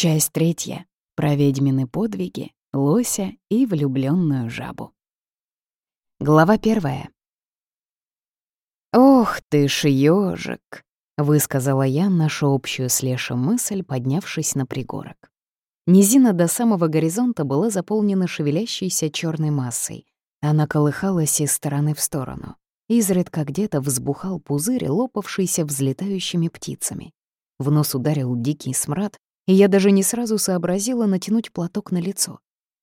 Часть третья. Про ведьмины подвиги, лося и влюбленную жабу. Глава первая. «Ох ты ж ёжик!» — высказала я нашу общую с Лешем мысль, поднявшись на пригорок. Низина до самого горизонта была заполнена шевелящейся черной массой. Она колыхалась из стороны в сторону. Изредка где-то взбухал пузырь, лопавшийся взлетающими птицами. В нос ударил дикий смрад, и я даже не сразу сообразила натянуть платок на лицо.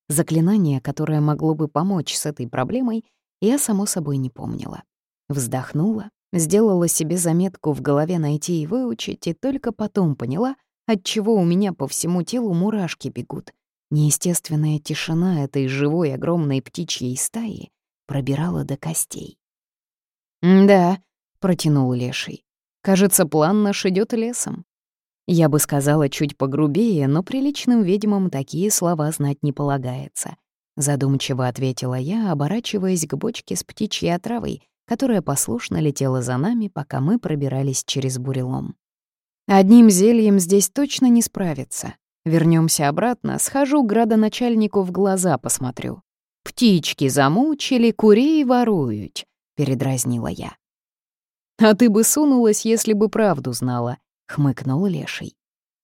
Заклинание, которое могло бы помочь с этой проблемой, я, само собой, не помнила. Вздохнула, сделала себе заметку в голове найти и выучить, и только потом поняла, отчего у меня по всему телу мурашки бегут. Неестественная тишина этой живой огромной птичьей стаи пробирала до костей. «Да», — протянул Леший. «Кажется, план наш идет лесом». Я бы сказала чуть погрубее, но приличным ведьмам такие слова знать не полагается. Задумчиво ответила я, оборачиваясь к бочке с птичьей отравой, которая послушно летела за нами, пока мы пробирались через бурелом. Одним зельем здесь точно не справиться. Вернемся обратно, схожу к градоначальнику в глаза посмотрю. Птички замучили, курей воруют. — передразнила я. «А ты бы сунулась, если бы правду знала», — хмыкнул Леший.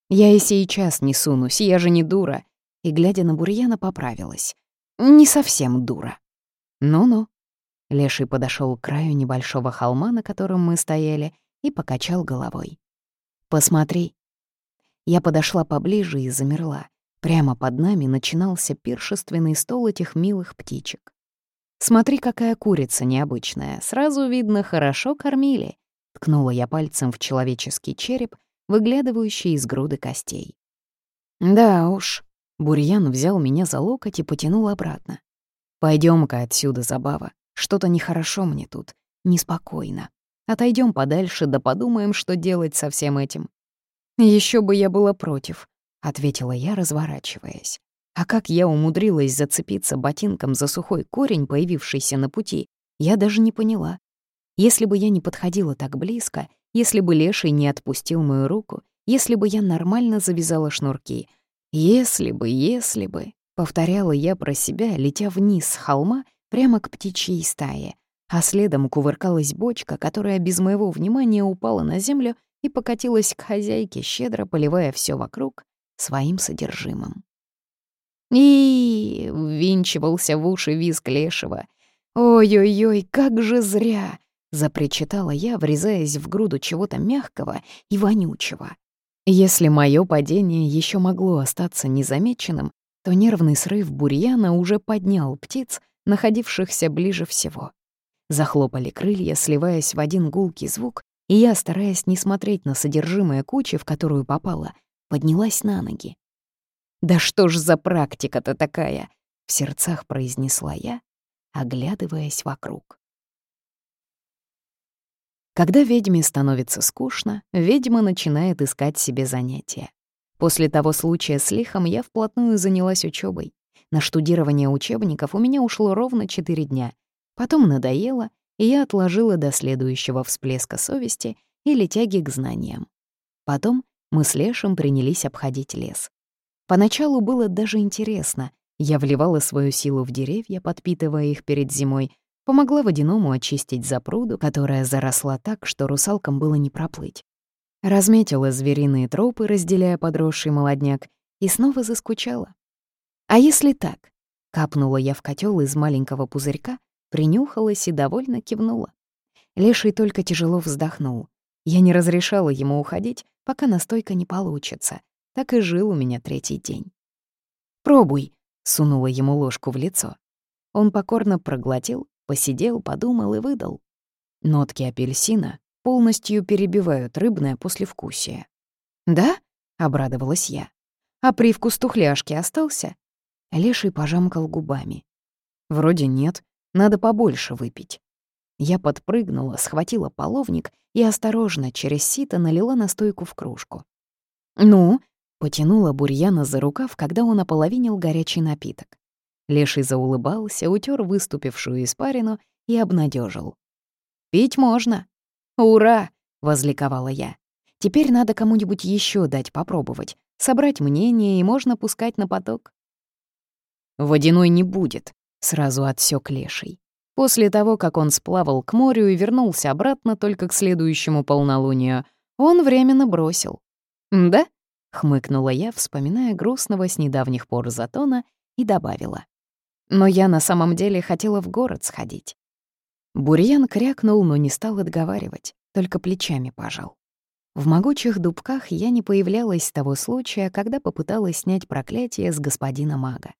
«Я и сейчас не сунусь, я же не дура», и, глядя на Бурьяна, поправилась. «Не совсем дура». «Ну-ну». Леший подошел к краю небольшого холма, на котором мы стояли, и покачал головой. «Посмотри». Я подошла поближе и замерла. Прямо под нами начинался пиршественный стол этих милых птичек. Смотри, какая курица необычная. Сразу видно, хорошо кормили. Ткнула я пальцем в человеческий череп, выглядывающий из груды костей. Да уж. Бурьян взял меня за локоть и потянул обратно. пойдем ка отсюда, забава. Что-то нехорошо мне тут. Неспокойно. Отойдем подальше, да подумаем, что делать со всем этим. Еще бы я была против, ответила я, разворачиваясь. А как я умудрилась зацепиться ботинком за сухой корень, появившийся на пути, я даже не поняла. Если бы я не подходила так близко, если бы леший не отпустил мою руку, если бы я нормально завязала шнурки, если бы, если бы, повторяла я про себя, летя вниз с холма прямо к птичьей стае, а следом кувыркалась бочка, которая без моего внимания упала на землю и покатилась к хозяйке, щедро поливая все вокруг своим содержимым. И ввинчивался в уши визг лешего. «Ой-ой-ой, как же зря!» — запричитала я, врезаясь в груду чего-то мягкого и вонючего. Если мое падение еще могло остаться незамеченным, то нервный срыв бурьяна уже поднял птиц, находившихся ближе всего. Захлопали крылья, сливаясь в один гулкий звук, и я, стараясь не смотреть на содержимое кучи, в которую попала, поднялась на ноги. «Да что ж за практика-то такая?» — в сердцах произнесла я, оглядываясь вокруг. Когда ведьме становится скучно, ведьма начинает искать себе занятия. После того случая с лихом я вплотную занялась учебой. На штудирование учебников у меня ушло ровно 4 дня. Потом надоело, и я отложила до следующего всплеска совести или тяги к знаниям. Потом мы с Лешем принялись обходить лес. Поначалу было даже интересно. Я вливала свою силу в деревья, подпитывая их перед зимой, помогла водяному очистить запруду, которая заросла так, что русалкам было не проплыть. Разметила звериные тропы, разделяя подросший молодняк, и снова заскучала. «А если так?» — капнула я в котел из маленького пузырька, принюхалась и довольно кивнула. Леший только тяжело вздохнул. Я не разрешала ему уходить, пока настойка не получится. Так и жил у меня третий день. «Пробуй», — сунула ему ложку в лицо. Он покорно проглотил, посидел, подумал и выдал. Нотки апельсина полностью перебивают рыбное послевкусие. «Да?» — обрадовалась я. «А привкус тухляшки остался?» Леший пожамкал губами. «Вроде нет, надо побольше выпить». Я подпрыгнула, схватила половник и осторожно через сито налила настойку в кружку. «Ну?» Потянула Бурьяна за рукав, когда он ополовинил горячий напиток. Леший заулыбался, утер выступившую испарину и обнадежил. «Пить можно!» «Ура!» — возликовала я. «Теперь надо кому-нибудь еще дать попробовать. собрать мнение и можно пускать на поток. «Водяной не будет», — сразу отсек леший. После того, как он сплавал к морю и вернулся обратно только к следующему полнолунию, он временно бросил. «Да?» — хмыкнула я, вспоминая грустного с недавних пор Затона, и добавила. «Но я на самом деле хотела в город сходить». Бурьян крякнул, но не стал отговаривать, только плечами пожал. В могучих дубках я не появлялась с того случая, когда попыталась снять проклятие с господина мага.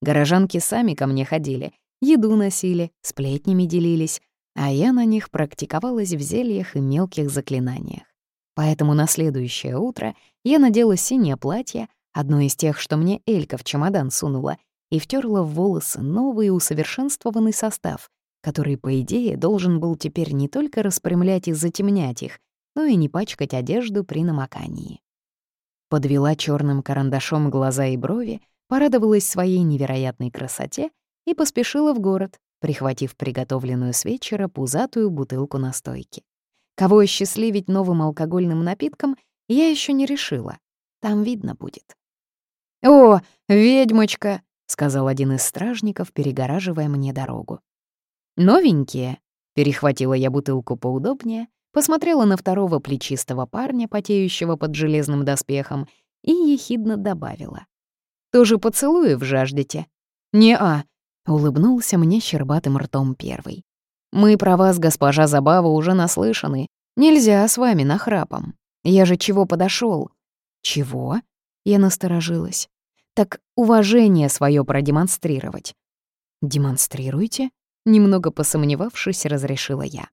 Горожанки сами ко мне ходили, еду носили, сплетнями делились, а я на них практиковалась в зельях и мелких заклинаниях. Поэтому на следующее утро я надела синее платье, одно из тех, что мне Элька в чемодан сунула, и втерла в волосы новый усовершенствованный состав, который, по идее, должен был теперь не только распрямлять и затемнять их, но и не пачкать одежду при намокании. Подвела черным карандашом глаза и брови, порадовалась своей невероятной красоте и поспешила в город, прихватив приготовленную с вечера пузатую бутылку настойки. Кого осчастливить новым алкогольным напитком, я еще не решила. Там видно будет. «О, ведьмочка!» — сказал один из стражников, перегораживая мне дорогу. «Новенькие?» — перехватила я бутылку поудобнее, посмотрела на второго плечистого парня, потеющего под железным доспехом, и ехидно добавила. «Тоже поцелуев жаждете?» «Не-а», — улыбнулся мне щербатым ртом первый. «Мы про вас, госпожа Забава, уже наслышаны. Нельзя с вами нахрапом. Я же чего подошел? «Чего?» — я насторожилась. «Так уважение свое продемонстрировать». «Демонстрируйте?» — немного посомневавшись, разрешила я.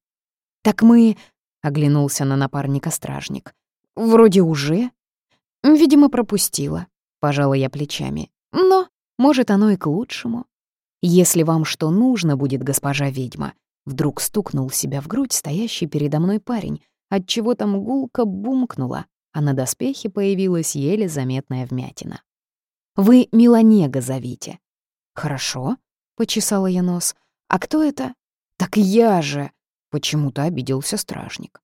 «Так мы...» — оглянулся на напарника стражник. «Вроде уже?» «Видимо, пропустила», — пожала я плечами. «Но, может, оно и к лучшему. Если вам что нужно будет, госпожа ведьма, Вдруг стукнул себя в грудь стоящий передо мной парень, от чего там гулко бумкнула, а на доспехе появилась еле заметная вмятина. «Вы Меланега зовите». «Хорошо», — почесала я нос. «А кто это?» «Так я же!» — почему-то обиделся стражник.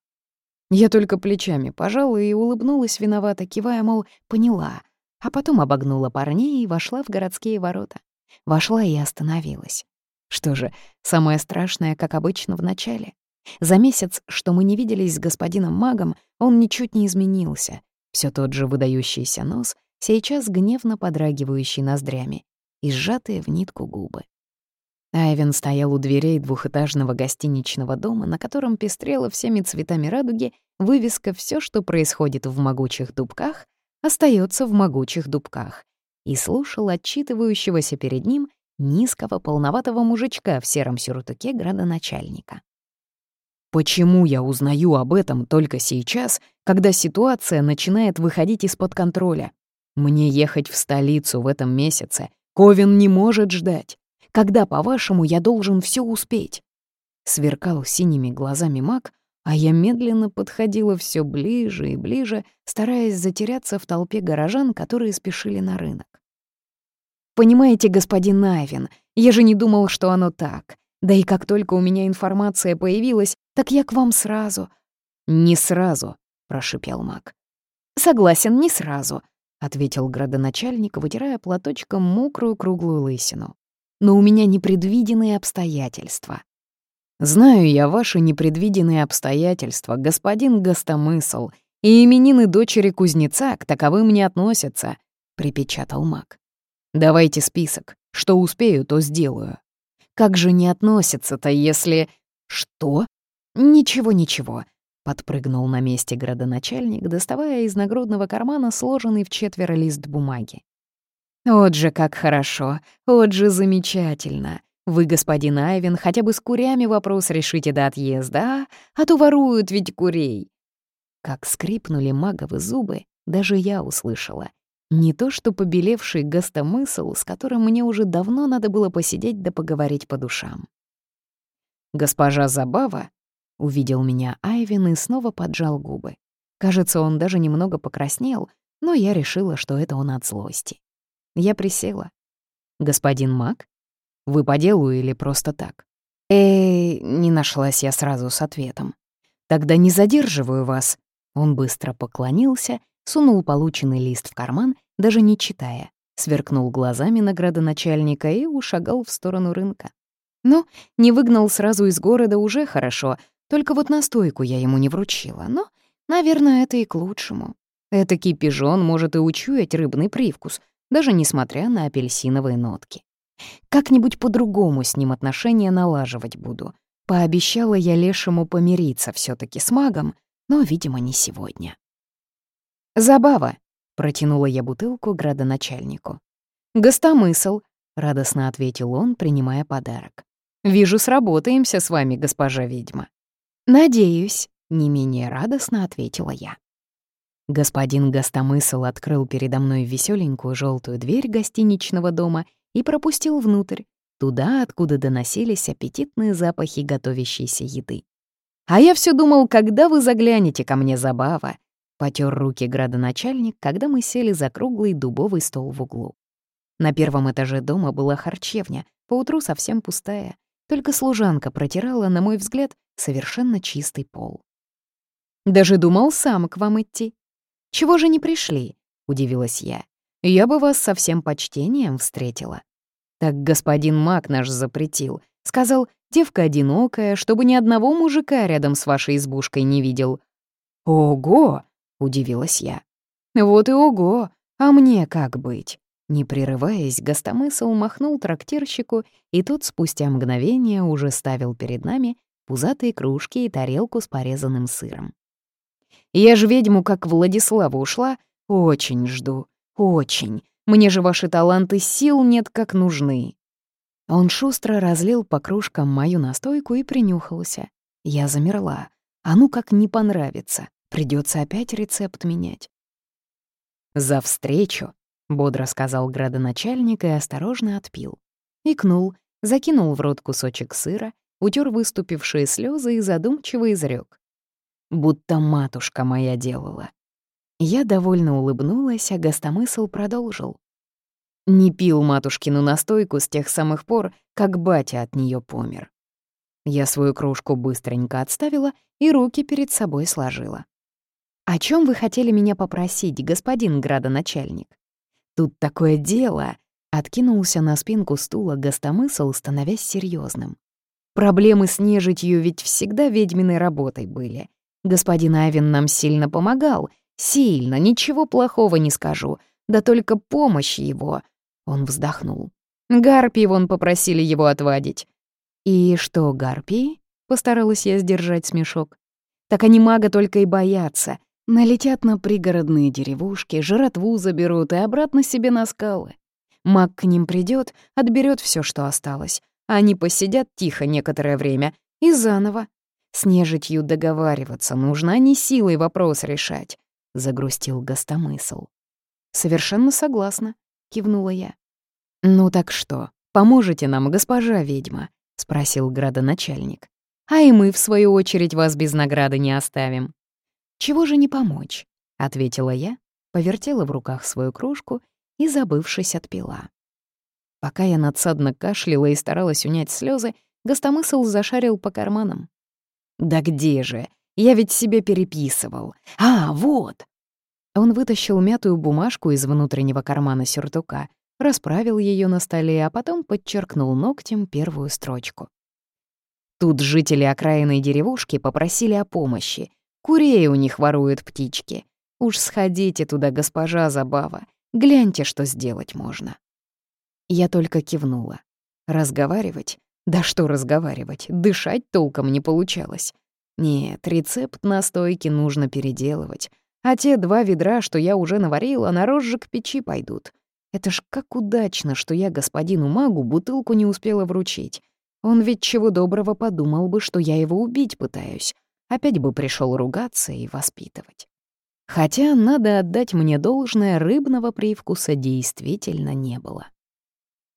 Я только плечами пожала и улыбнулась виновато, кивая, мол, поняла, а потом обогнула парней и вошла в городские ворота. Вошла и остановилась. Что же, самое страшное, как обычно, в начале. За месяц, что мы не виделись с господином магом, он ничуть не изменился. Все тот же выдающийся нос, сейчас гневно подрагивающий ноздрями и сжатые в нитку губы. Айвен стоял у дверей двухэтажного гостиничного дома, на котором пестрела всеми цветами радуги вывеска «Всё, что происходит в могучих дубках, остается в могучих дубках», и слушал отчитывающегося перед ним низкого полноватого мужичка в сером сюртуке градоначальника. Почему я узнаю об этом только сейчас, когда ситуация начинает выходить из-под контроля? Мне ехать в столицу в этом месяце. Ковен не может ждать. Когда, по-вашему, я должен все успеть? Сверкал синими глазами маг, а я медленно подходила все ближе и ближе, стараясь затеряться в толпе горожан, которые спешили на рынок. Понимаете, господин Найвин, я же не думал, что оно так. Да и как только у меня информация появилась, так я к вам сразу». «Не сразу», — прошипел маг. «Согласен, не сразу», — ответил градоначальник, вытирая платочком мокрую круглую лысину. «Но у меня непредвиденные обстоятельства». «Знаю я ваши непредвиденные обстоятельства, господин Гостомысл, и именины дочери кузнеца к таковым не относятся», — припечатал маг. Давайте список. Что успею, то сделаю. Как же не относится-то, если... Что? Ничего-ничего. Подпрыгнул на месте градоначальник, доставая из нагрудного кармана сложенный в четверо лист бумаги. «Вот же как хорошо, вот же замечательно. Вы, господин Айвен, хотя бы с курями вопрос решите до отъезда, а? А то воруют ведь курей». Как скрипнули маговы зубы, даже я услышала. Не то что побелевший гостомысл, с которым мне уже давно надо было посидеть да поговорить по душам. «Госпожа Забава», — увидел меня Айвин и снова поджал губы. Кажется, он даже немного покраснел, но я решила, что это он от злости. Я присела. «Господин Мак, вы по делу или просто так?» «Э, не нашлась я сразу с ответом. Тогда не задерживаю вас». Он быстро поклонился сунул полученный лист в карман, даже не читая, сверкнул глазами на градоначальника и ушагал в сторону рынка. Ну, не выгнал сразу из города уже хорошо, только вот настойку я ему не вручила, но, наверное, это и к лучшему. Этакий пижон может и учуять рыбный привкус, даже несмотря на апельсиновые нотки. Как-нибудь по-другому с ним отношения налаживать буду. Пообещала я Лешему помириться все таки с магом, но, видимо, не сегодня. «Забава», — протянула я бутылку градоначальнику. «Гостомысл», — радостно ответил он, принимая подарок. «Вижу, сработаемся с вами, госпожа ведьма». «Надеюсь», — не менее радостно ответила я. Господин Гостомысл открыл передо мной веселенькую желтую дверь гостиничного дома и пропустил внутрь, туда, откуда доносились аппетитные запахи готовящейся еды. «А я все думал, когда вы заглянете ко мне, забава?» — потер руки градоначальник, когда мы сели за круглый дубовый стол в углу. На первом этаже дома была харчевня, поутру совсем пустая, только служанка протирала, на мой взгляд, совершенно чистый пол. «Даже думал сам к вам идти», «Чего же не пришли?» — удивилась я. «Я бы вас со всем почтением встретила». Так господин Мак наш запретил. Сказал, девка одинокая, чтобы ни одного мужика рядом с вашей избушкой не видел. «Ого!» — удивилась я. «Вот и ого! А мне как быть?» Не прерываясь, гостомысл махнул трактирщику, и тот спустя мгновение уже ставил перед нами пузатые кружки и тарелку с порезанным сыром. Я ж ведьму, как Владислава ушла, очень жду, очень. Мне же ваши таланты сил нет, как нужны». Он шустро разлил по кружкам мою настойку и принюхался. Я замерла. А ну как не понравится, придется опять рецепт менять. «За встречу», — бодро сказал градоначальник и осторожно отпил. Икнул, закинул в рот кусочек сыра, утер выступившие слезы и задумчиво изрек будто матушка моя делала. Я довольно улыбнулась, а гостомысл продолжил. Не пил матушкину настойку с тех самых пор, как батя от нее помер. Я свою кружку быстренько отставила и руки перед собой сложила. «О чем вы хотели меня попросить, господин градоначальник?» «Тут такое дело», — откинулся на спинку стула гостомысл, становясь серьезным. «Проблемы с нежитью ведь всегда ведьминой работой были. Господин Авин нам сильно помогал. Сильно, ничего плохого не скажу. Да только помощь его. Он вздохнул. Гарпии вон попросили его отвадить. И что, гарпии? Постаралась я сдержать смешок. Так они мага только и боятся. Налетят на пригородные деревушки, жратву заберут и обратно себе на скалы. Маг к ним придет, отберет все, что осталось. Они посидят тихо некоторое время и заново с нежитью договариваться нужно, а не силой вопрос решать», — загрустил гостомысл. «Совершенно согласна», — кивнула я. «Ну так что, поможете нам, госпожа ведьма?» — спросил градоначальник. «А и мы, в свою очередь, вас без награды не оставим». «Чего же не помочь?» — ответила я, повертела в руках свою кружку и, забывшись, отпила. Пока я надсадно кашляла и старалась унять слезы, гостомысл зашарил по карманам. «Да где же? Я ведь себе переписывал. А, вот!» Он вытащил мятую бумажку из внутреннего кармана сюртука, расправил ее на столе, а потом подчеркнул ногтем первую строчку. Тут жители окраинной деревушки попросили о помощи. Курей у них воруют птички. Уж сходите туда, госпожа Забава. Гляньте, что сделать можно. Я только кивнула. Разговаривать да что разговаривать, дышать толком не получалось. Нет, рецепт настойки нужно переделывать. А те два ведра, что я уже наварила, на розжиг печи пойдут. Это ж как удачно, что я господину магу бутылку не успела вручить. Он ведь чего доброго подумал бы, что я его убить пытаюсь. Опять бы пришел ругаться и воспитывать. Хотя, надо отдать мне должное, рыбного привкуса действительно не было.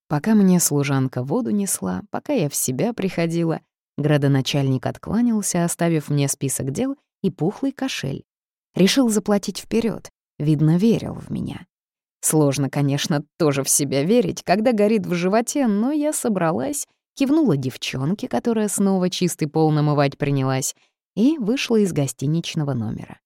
Пока мне служанка воду несла, пока я в себя приходила, градоначальник откланялся, оставив мне список дел и пухлый кошель. Решил заплатить вперед, видно, верил в меня. Сложно, конечно, тоже в себя верить, когда горит в животе, но я собралась, кивнула девчонке, которая снова чистый пол намывать принялась, и вышла из гостиничного номера.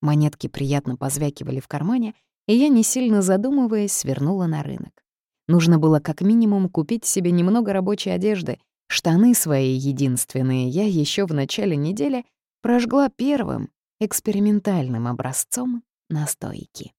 Монетки приятно позвякивали в кармане, и я, не сильно задумываясь, свернула на рынок. Нужно было как минимум купить себе немного рабочей одежды. Штаны свои единственные я еще в начале недели прожгла первым экспериментальным образцом настойки.